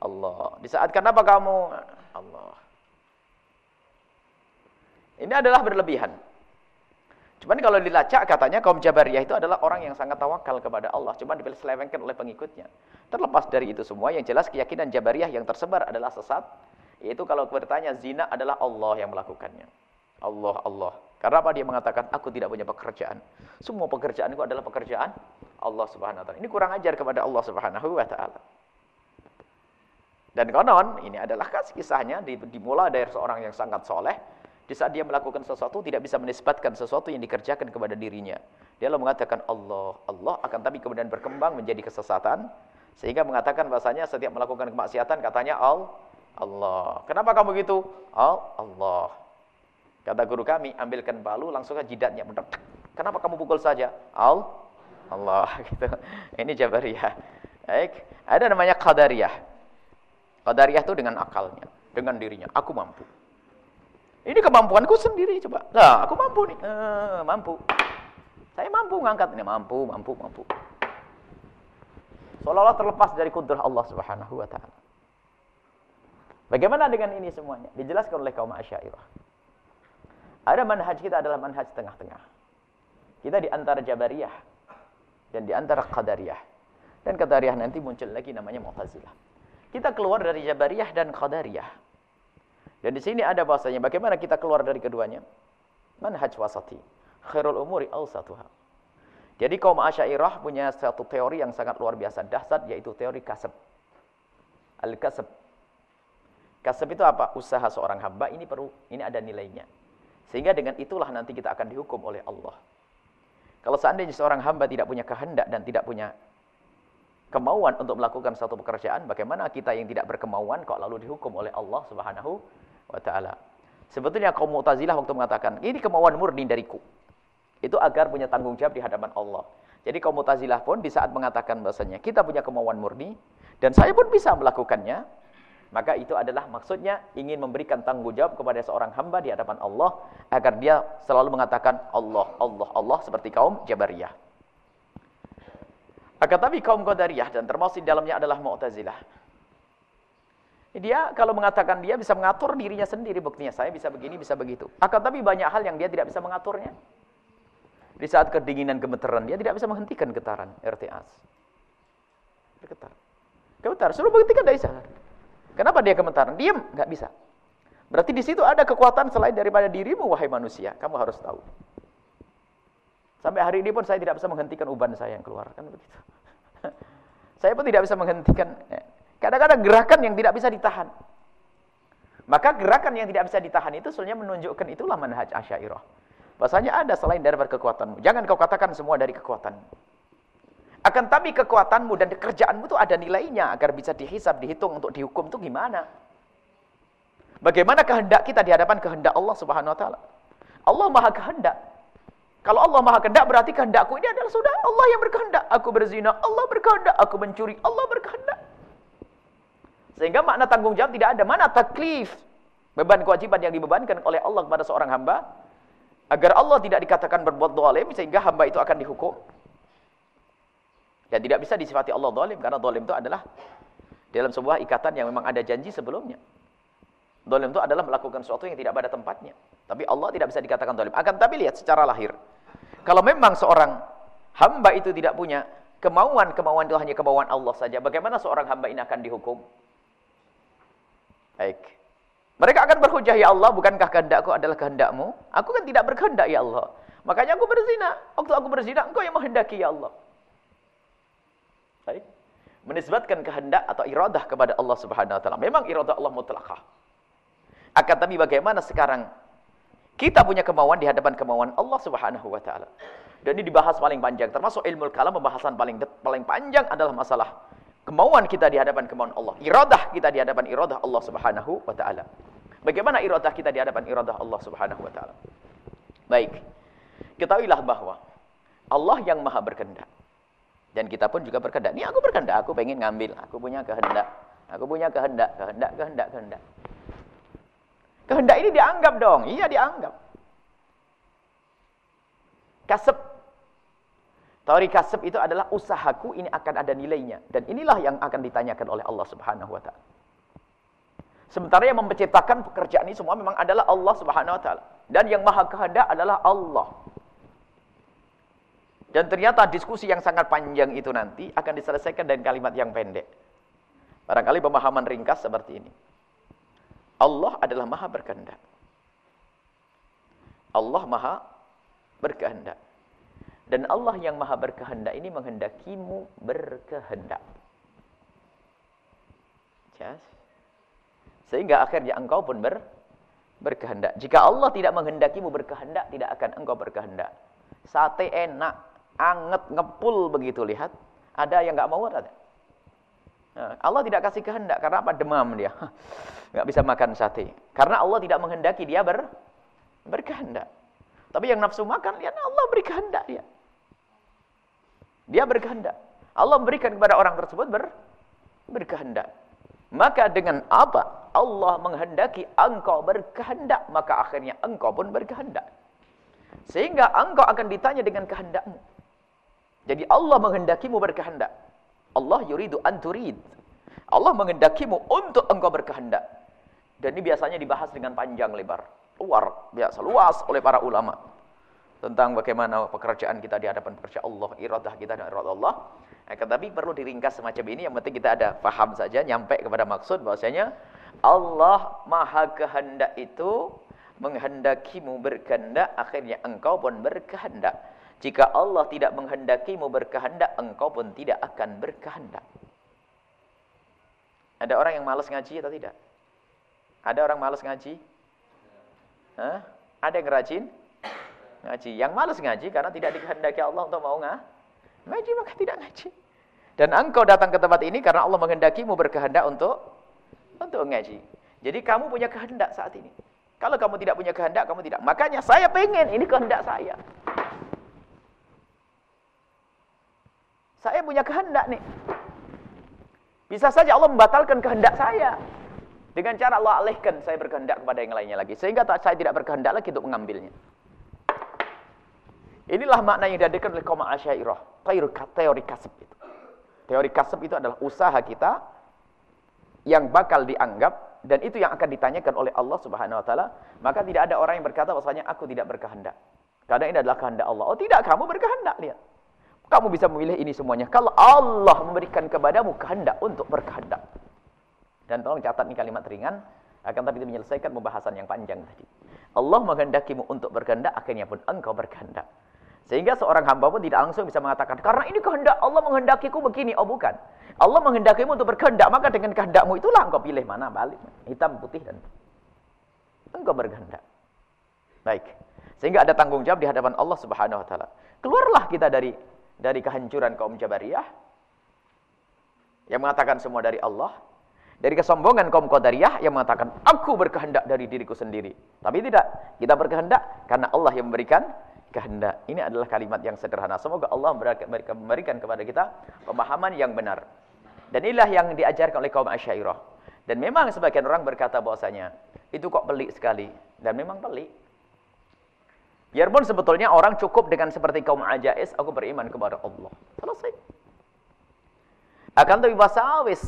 Allah. Di saat kenapa kamu? Allah. Ini adalah berlebihan. Cuman kalau dilacak katanya kaum Jabariyah itu adalah orang yang sangat tawakal kepada Allah. Cuma diselewengkan oleh pengikutnya. Terlepas dari itu semua, yang jelas keyakinan Jabariyah yang tersebar adalah sesat. Yaitu kalau bertanya zina adalah Allah yang melakukannya. Allah, Allah. Karena apa dia mengatakan, aku tidak punya pekerjaan. Semua pekerjaan itu adalah pekerjaan Allah subhanahu wa ta'ala. Ini kurang ajar kepada Allah subhanahu wa ta'ala. Dan konon, ini adalah kisahnya dimulai dari seorang yang sangat soleh. Di saat dia melakukan sesuatu tidak bisa menisbatkan sesuatu yang dikerjakan kepada dirinya. Dia lalu mengatakan Allah, Allah akan tapi kemudian berkembang menjadi kesesatan sehingga mengatakan bahasanya setiap melakukan kemaksiatan katanya Al Allah. Kenapa kamu gitu? Al Allah. Kata guru kami, ambilkan palu langsung jidatnya. Kenapa kamu pukul saja? Al Allah gitu. Ini Jabariyah. Baik, ada namanya Qadariyah. Qadariyah itu dengan akalnya, dengan dirinya. Aku mampu. Ini kemampuanku sendiri coba. Nah, aku mampu nih. Uh, mampu. Saya mampu ngangkat ini, mampu, mampu, mampu. Seolah-olah terlepas dari kudrah Allah Subhanahu wa taala. Bagaimana dengan ini semuanya? Dijelaskan oleh kaum Asy'ariyah. Ada manhaj kita adalah manhaj tengah-tengah. Kita di antara Jabariyah dan di antara Qadariyah. Dan Qadariyah nanti muncul lagi namanya Mu'tazilah. Kita keluar dari Jabariyah dan Qadariyah. Dan di sini ada bahasanya bagaimana kita keluar dari keduanya? Manhaj wasati. Khairul umuri awsatuha. Jadi kaum Asy'ariyah punya satu teori yang sangat luar biasa dahsyat yaitu teori kasab. Al-kasab. Kasab itu apa? Usaha seorang hamba ini perlu ini ada nilainya. Sehingga dengan itulah nanti kita akan dihukum oleh Allah. Kalau seandainya seorang hamba tidak punya kehendak dan tidak punya kemauan untuk melakukan satu pekerjaan, bagaimana kita yang tidak berkemauan kok lalu dihukum oleh Allah Subhanahu wa taala. Sebetulnya kaum Mu'tazilah waktu mengatakan, ini kemauan murni dariku. Itu agar punya tanggung jawab di hadapan Allah. Jadi kaum Mu'tazilah pun di saat mengatakan bahasanya, kita punya kemauan murni dan saya pun bisa melakukannya, maka itu adalah maksudnya ingin memberikan tanggung jawab kepada seorang hamba di hadapan Allah agar dia selalu mengatakan Allah, Allah, Allah seperti kaum Jabariyah. Akan tapi kaum Qadariyah dan termasuk di dalamnya adalah Mu'tazilah. Dia kalau mengatakan dia bisa mengatur dirinya sendiri, buktinya saya bisa begini, bisa begitu. Akan tapi banyak hal yang dia tidak bisa mengaturnya. Di saat kedinginan gemeteran, dia tidak bisa menghentikan getaran RTAS. Bergetar. Gemetar, suruh menghentikan dari sana. Kenapa dia gemetaran? Diam, nggak bisa. Berarti di situ ada kekuatan selain daripada dirimu, wahai manusia. Kamu harus tahu. Sampai hari ini pun saya tidak bisa menghentikan uban saya yang keluar. Kan begitu. saya pun tidak bisa menghentikan eh, Kadang-kadang gerakan yang tidak bisa ditahan. Maka gerakan yang tidak bisa ditahan itu sebenarnya menunjukkan itulah manhaj asyairah. Bahasanya ada selain dari kekuatanmu. Jangan kau katakan semua dari kekuatan. Akan tapi kekuatanmu dan kerjaanmu itu ada nilainya agar bisa dihisap, dihitung untuk dihukum itu gimana? Bagaimana kehendak kita di hadapan kehendak Allah Subhanahu wa taala? Allah Maha kehendak. Kalau Allah Maha kehendak berarti kehendakku ini adalah sudah Allah yang berkehendak. Aku berzina, Allah berkehendak. Aku mencuri, Allah berkehendak. Sehingga makna tanggung jawab tidak ada. Mana taklif? Beban kewajiban yang dibebankan oleh Allah kepada seorang hamba. Agar Allah tidak dikatakan berbuat dolim. Sehingga hamba itu akan dihukum. Dan tidak bisa disifati Allah dolim. Karena dolim itu adalah dalam sebuah ikatan yang memang ada janji sebelumnya. Dolim itu adalah melakukan sesuatu yang tidak pada tempatnya. Tapi Allah tidak bisa dikatakan dolim. Akan tapi lihat secara lahir. Kalau memang seorang hamba itu tidak punya kemauan-kemauan itu hanya kemauan Allah saja. Bagaimana seorang hamba ini akan dihukum? Baik. Mereka akan berhujah, ya Allah, bukankah kehendakku adalah kehendakmu? Aku kan tidak berkehendak, ya Allah. Makanya aku berzina. Waktu aku berzina, engkau yang menghendaki, ya Allah. Baik. Menisbatkan kehendak atau iradah kepada Allah Subhanahu wa taala. Memang iradah Allah mutlakah. Akan tapi bagaimana sekarang kita punya kemauan di hadapan kemauan Allah Subhanahu wa taala. Dan ini dibahas paling panjang, termasuk ilmu kalam pembahasan paling paling panjang adalah masalah Kemauan kita di hadapan kemauan Allah. Iradah kita di hadapan iradah Allah Subhanahu wa taala. Bagaimana iradah kita di hadapan iradah Allah Subhanahu wa taala? Baik. Ketahuilah bahwa Allah yang Maha berkehendak. Dan kita pun juga berkehendak. Ini aku berkehendak, aku pengen ngambil, aku punya kehendak. Aku punya kehendak, kehendak, kehendak, kehendak. Kehendak ini dianggap dong. Iya dianggap. Kasep Teori kasab itu adalah usahaku ini akan ada nilainya. Dan inilah yang akan ditanyakan oleh Allah subhanahu wa ta'ala. Sementara yang menciptakan pekerjaan ini semua memang adalah Allah subhanahu wa ta'ala. Dan yang maha kehendak adalah Allah. Dan ternyata diskusi yang sangat panjang itu nanti akan diselesaikan dengan kalimat yang pendek. Barangkali pemahaman ringkas seperti ini. Allah adalah maha berkehendak. Allah maha berkehendak. Dan Allah yang maha berkehendak ini menghendakimu berkehendak. Yes. Sehingga akhirnya engkau pun ber, berkehendak. Jika Allah tidak menghendakimu berkehendak, tidak akan engkau berkehendak. Sate enak, anget, ngepul begitu lihat. Ada yang nggak mau ada. Nah, Allah tidak kasih kehendak karena apa? Demam dia. nggak bisa makan sate. Karena Allah tidak menghendaki dia ber, berkehendak. Tapi yang nafsu makan, lihat Allah beri kehendak dia. Dia berkehendak. Allah memberikan kepada orang tersebut ber, berkehendak. Maka dengan apa? Allah menghendaki engkau berkehendak, maka akhirnya engkau pun berkehendak. Sehingga engkau akan ditanya dengan kehendakmu. Jadi Allah menghendakimu berkehendak. Allah yuridu anturid. Allah menghendakimu untuk engkau berkehendak. Dan ini biasanya dibahas dengan panjang lebar. Luar biasa, luas oleh para ulama tentang bagaimana pekerjaan kita di hadapan pekerjaan Allah, iradah kita dan iradah Allah. Eh, tetapi perlu diringkas semacam ini, yang penting kita ada paham saja, nyampe kepada maksud bahwasanya Allah maha kehendak itu menghendakimu berkehendak, akhirnya engkau pun berkehendak. Jika Allah tidak menghendakimu berkehendak, engkau pun tidak akan berkehendak. Ada orang yang malas ngaji atau tidak? Ada orang malas ngaji? Hah? Ada yang rajin? ngaji. Yang malas ngaji karena tidak dikehendaki Allah untuk mau ngah, ngaji maka tidak ngaji. Dan engkau datang ke tempat ini karena Allah menghendakimu berkehendak untuk untuk ngaji. Jadi kamu punya kehendak saat ini. Kalau kamu tidak punya kehendak, kamu tidak. Makanya saya pengen, ini kehendak saya. Saya punya kehendak nih. Bisa saja Allah membatalkan kehendak saya. Dengan cara Allah alihkan saya berkehendak kepada yang lainnya lagi. Sehingga saya tidak berkehendak lagi untuk mengambilnya. Inilah makna yang diadakan oleh kaum Asy'ariyah, teori kasab itu. Teori kasab itu adalah usaha kita yang bakal dianggap dan itu yang akan ditanyakan oleh Allah Subhanahu wa taala, maka tidak ada orang yang berkata bahwasanya aku tidak berkehendak. Karena ini adalah kehendak Allah. Oh tidak, kamu berkehendak, lihat. Kamu bisa memilih ini semuanya. Kalau Allah memberikan kepadamu kehendak untuk berkehendak. Dan tolong catat ini kalimat ringan, akan tapi itu menyelesaikan pembahasan yang panjang tadi. Allah menghendakimu untuk berkehendak, akhirnya pun engkau berkehendak. Sehingga seorang hamba pun tidak langsung bisa mengatakan, karena ini kehendak Allah menghendakiku begini. Oh bukan. Allah menghendakimu untuk berkehendak, maka dengan kehendakmu itulah engkau pilih mana balik. Hitam, putih, dan engkau berkehendak. Baik. Sehingga ada tanggung jawab di hadapan Allah subhanahu wa ta'ala. Keluarlah kita dari dari kehancuran kaum Jabariyah. Yang mengatakan semua dari Allah. Dari kesombongan kaum Qadariyah yang mengatakan, aku berkehendak dari diriku sendiri. Tapi tidak. Kita berkehendak karena Allah yang memberikan kehendak. Ini adalah kalimat yang sederhana. Semoga Allah memberikan kepada kita pemahaman yang benar. Dan inilah yang diajarkan oleh kaum Asy'ariyah. Dan memang sebagian orang berkata bahwasanya itu kok pelik sekali dan memang pelik. Biarpun sebetulnya orang cukup dengan seperti kaum Ajais, aku beriman kepada Allah. Selesai. Akan tapi wasawis.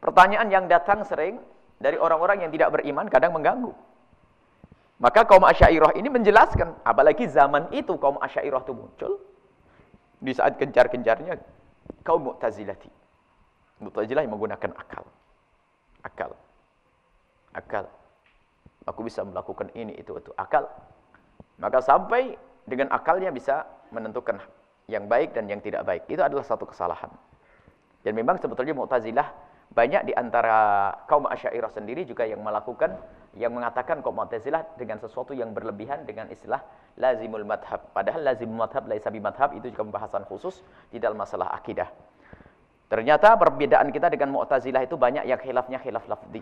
Pertanyaan yang datang sering dari orang-orang yang tidak beriman kadang mengganggu. Maka kaum Asy'ariyah ini menjelaskan, apalagi zaman itu kaum Asy'ariyah itu muncul di saat gencar-gencarnya kaum Mu'tazilati. Mu'tazilah yang menggunakan akal. Akal. Akal. Aku bisa melakukan ini, itu, itu. Akal. Maka sampai dengan akalnya bisa menentukan yang baik dan yang tidak baik. Itu adalah satu kesalahan. Dan memang sebetulnya Mu'tazilah banyak di antara kaum Asy'ariyah sendiri juga yang melakukan yang mengatakan kaum Mu'tazilah dengan sesuatu yang berlebihan dengan istilah lazimul madhab. Padahal lazimul madhab laisa madhab itu juga pembahasan khusus di dalam masalah akidah. Ternyata perbedaan kita dengan Mu'tazilah itu banyak yang khilafnya khilaf lafzi.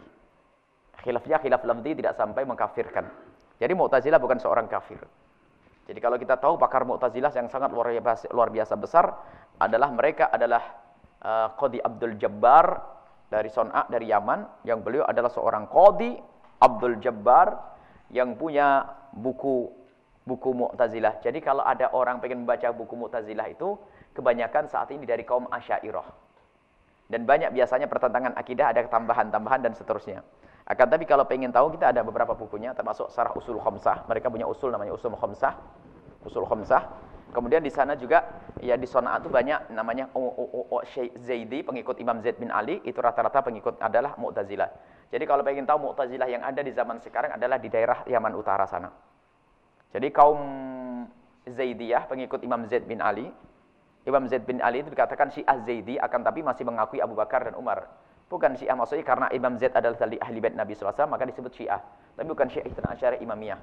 Khilafnya khilaf lafzi tidak sampai mengkafirkan. Jadi Mu'tazilah bukan seorang kafir. Jadi kalau kita tahu pakar Mu'tazilah yang sangat luar biasa, luar biasa besar adalah mereka adalah uh, Qadi Abdul Jabbar dari Son'a dari Yaman yang beliau adalah seorang Qadi Abdul Jabbar yang punya buku buku Mu'tazilah. Jadi kalau ada orang pengen membaca buku Mu'tazilah itu kebanyakan saat ini dari kaum Asy'ariyah. Dan banyak biasanya pertentangan akidah ada tambahan-tambahan dan seterusnya. Akan tapi kalau pengen tahu kita ada beberapa bukunya termasuk Sarah Usul Khamsah. Mereka punya usul namanya Usul Khamsah. Usul Khamsah. Kemudian di sana juga ya di Son'a itu banyak namanya Zaidi pengikut Imam Zaid bin Ali itu rata-rata pengikut adalah Mu'tazilah. Jadi kalau pengen tahu Mu'tazilah yang ada di zaman sekarang adalah di daerah Yaman Utara sana. Jadi kaum Zaidiyah pengikut Imam Zaid bin Ali Imam Zaid bin Ali itu dikatakan Syiah Zaidi akan tapi masih mengakui Abu Bakar dan Umar. Bukan Syiah maksudnya karena Imam Zaid adalah dari ahli bait Nabi SAW maka disebut Syiah. Tapi bukan Syiah Itna Asyari Imamiyah.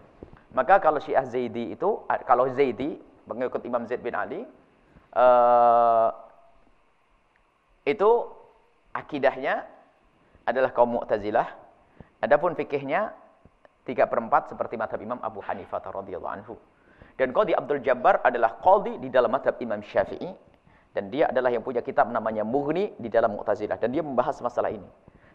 Maka kalau Syiah Zaidi itu kalau Zaidi mengikut Imam Zaid bin Ali uh, itu akidahnya adalah kaum Mu'tazilah. Adapun fikihnya 3 per 4 seperti madhab Imam Abu Hanifah radhiyallahu anhu. Dan Qadi Abdul Jabbar adalah Qadi di dalam madhab Imam Syafi'i. Dan dia adalah yang punya kitab namanya Mughni di dalam Mu'tazilah. Dan dia membahas masalah ini.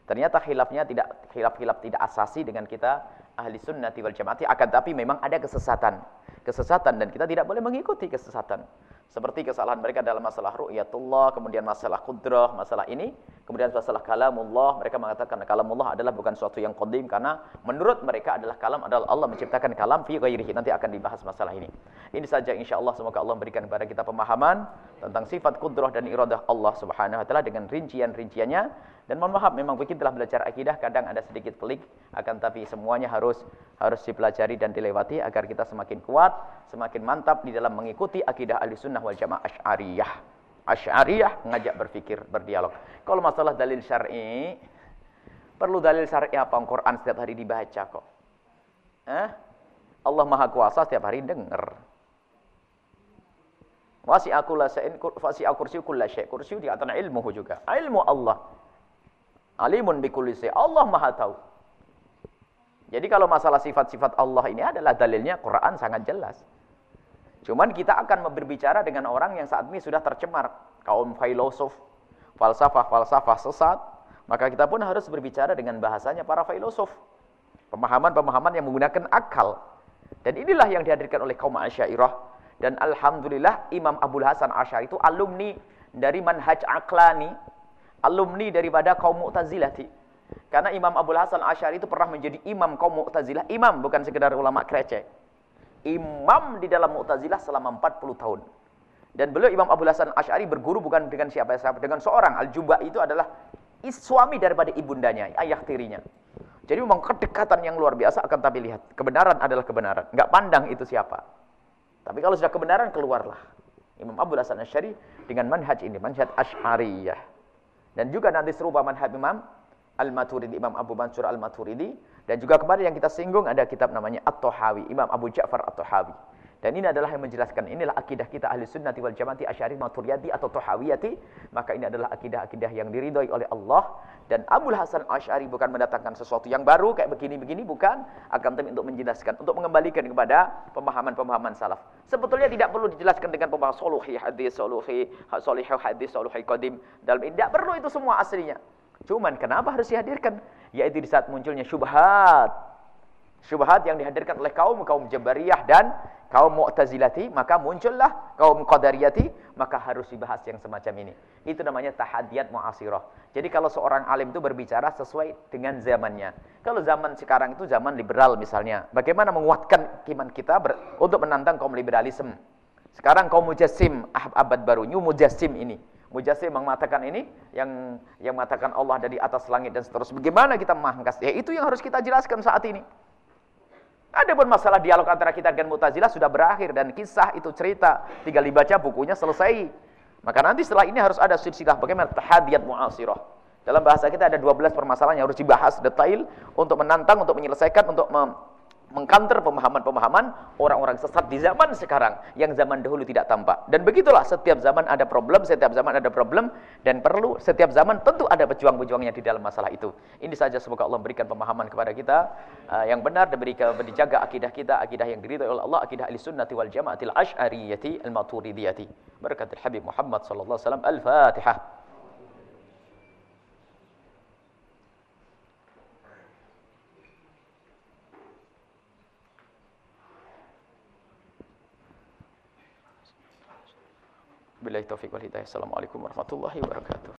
Ternyata khilafnya tidak khilaf-khilaf tidak asasi dengan kita ahli sunnati wal jamaati. Akan tapi memang ada kesesatan. Kesesatan dan kita tidak boleh mengikuti kesesatan. Seperti kesalahan mereka dalam masalah ru'yatullah, kemudian masalah kudrah, masalah ini, kemudian masalah kalamullah, mereka mengatakan kalamullah adalah bukan suatu yang qadim karena menurut mereka adalah kalam adalah Allah menciptakan kalam fi ghairihi. Nanti akan dibahas masalah ini. Ini saja insyaallah semoga Allah memberikan kepada kita pemahaman tentang sifat kudrah dan iradah Allah Subhanahu wa taala dengan rincian-rinciannya dan mohon maaf memang begitu telah belajar akidah kadang ada sedikit pelik akan tapi semuanya harus harus dipelajari dan dilewati agar kita semakin kuat, semakin mantap di dalam mengikuti akidah Ahlussunnah wal Jamaah Asy'ariyah. Asy'ariyah ngajak berpikir, berdialog. Kalau masalah dalil syar'i perlu dalil syar'i apa? Quran setiap hari dibaca kok. Eh? Allah Maha Kuasa setiap hari dengar. Wasi'a kulla syai'in wasi'a kursiyu kulla syai'. Kursiyu di atas ilmu juga. Ilmu Allah. Alimun bikulli Allah Maha tahu. Jadi kalau masalah sifat-sifat Allah ini adalah dalilnya Quran sangat jelas. Cuman kita akan berbicara dengan orang yang saat ini sudah tercemar. Kaum filosof, falsafah-falsafah sesat. Maka kita pun harus berbicara dengan bahasanya para filosof. Pemahaman-pemahaman yang menggunakan akal. Dan inilah yang dihadirkan oleh kaum Asyairah. Dan Alhamdulillah Imam Abdul Hasan Asyari itu alumni dari manhaj aklani alumni daripada kaum Mu'tazilah. Karena Imam Abu Hasan Asy'ari itu pernah menjadi imam kaum Mu'tazilah, imam bukan sekedar ulama krecek. Imam di dalam Mu'tazilah selama 40 tahun. Dan beliau Imam Abu Hasan Asy'ari berguru bukan dengan siapa-siapa, dengan seorang Al-Juba itu adalah suami daripada ibundanya, ayah tirinya. Jadi memang kedekatan yang luar biasa akan tapi lihat, kebenaran adalah kebenaran. Enggak pandang itu siapa. Tapi kalau sudah kebenaran keluarlah. Imam Abu Hasan Asy'ari dengan manhaj ini, manhaj Asy'ariyah. Dan juga nanti serupa manhaj Imam Al-Maturidi, Imam Abu Mansur Al-Maturidi. Dan juga kemarin yang kita singgung ada kitab namanya At-Tohawi, Imam Abu Ja'far At-Tohawi. Dan ini adalah yang menjelaskan, inilah akidah kita ahli sunnati wal jamaati asyari maturiyati atau tohawiyati. Maka ini adalah akidah-akidah yang diridhoi oleh Allah. Dan Abu Hasan Asy'ari bukan mendatangkan sesuatu yang baru kayak begini-begini, bukan. Akan tapi untuk menjelaskan, untuk mengembalikan kepada pemahaman-pemahaman salaf. Sebetulnya tidak perlu dijelaskan dengan pemahaman soluhi hadis, soluhi, soluhi hadis, soluhi qadim. Dalam ini tidak perlu itu semua aslinya. Cuman kenapa harus dihadirkan? Yaitu di saat munculnya syubhat. Syubhat yang dihadirkan oleh kaum kaum Jabariyah dan kaum Mu'tazilati, maka muncullah kaum Qadariyati, maka harus dibahas yang semacam ini. Itu namanya tahadiyat mu'asirah. Jadi kalau seorang alim itu berbicara sesuai dengan zamannya. Kalau zaman sekarang itu zaman liberal misalnya, bagaimana menguatkan iman kita untuk menantang kaum liberalisme. Sekarang kaum mujassim ah, abad baru, new mujassim ini. Mujassim mengatakan ini yang yang mengatakan Allah dari atas langit dan seterusnya. Bagaimana kita memahangkas? Ya itu yang harus kita jelaskan saat ini. Ada pun masalah dialog antara kita dengan Mu'tazilah sudah berakhir dan kisah itu cerita tinggal dibaca bukunya selesai. Maka nanti setelah ini harus ada silsilah bagaimana tahadiyat mu'asirah. Dalam bahasa kita ada 12 permasalahan yang harus dibahas detail untuk menantang, untuk menyelesaikan, untuk mengkanter pemahaman-pemahaman orang-orang sesat di zaman sekarang yang zaman dahulu tidak tampak. Dan begitulah setiap zaman ada problem, setiap zaman ada problem dan perlu setiap zaman tentu ada pejuang-pejuangnya di dalam masalah itu. Ini saja semoga Allah berikan pemahaman kepada kita uh, yang benar dan berikan dijaga akidah kita, akidah yang diridhai oleh Allah, akidah Ahlussunnah wal Jamaatil Asy'ariyati al-Maturidiyati. Berkatul Habib Muhammad sallallahu alaihi wasallam. Al-Fatihah. Billahi taufiq wal hidayah. Assalamualaikum warahmatullahi wabarakatuh.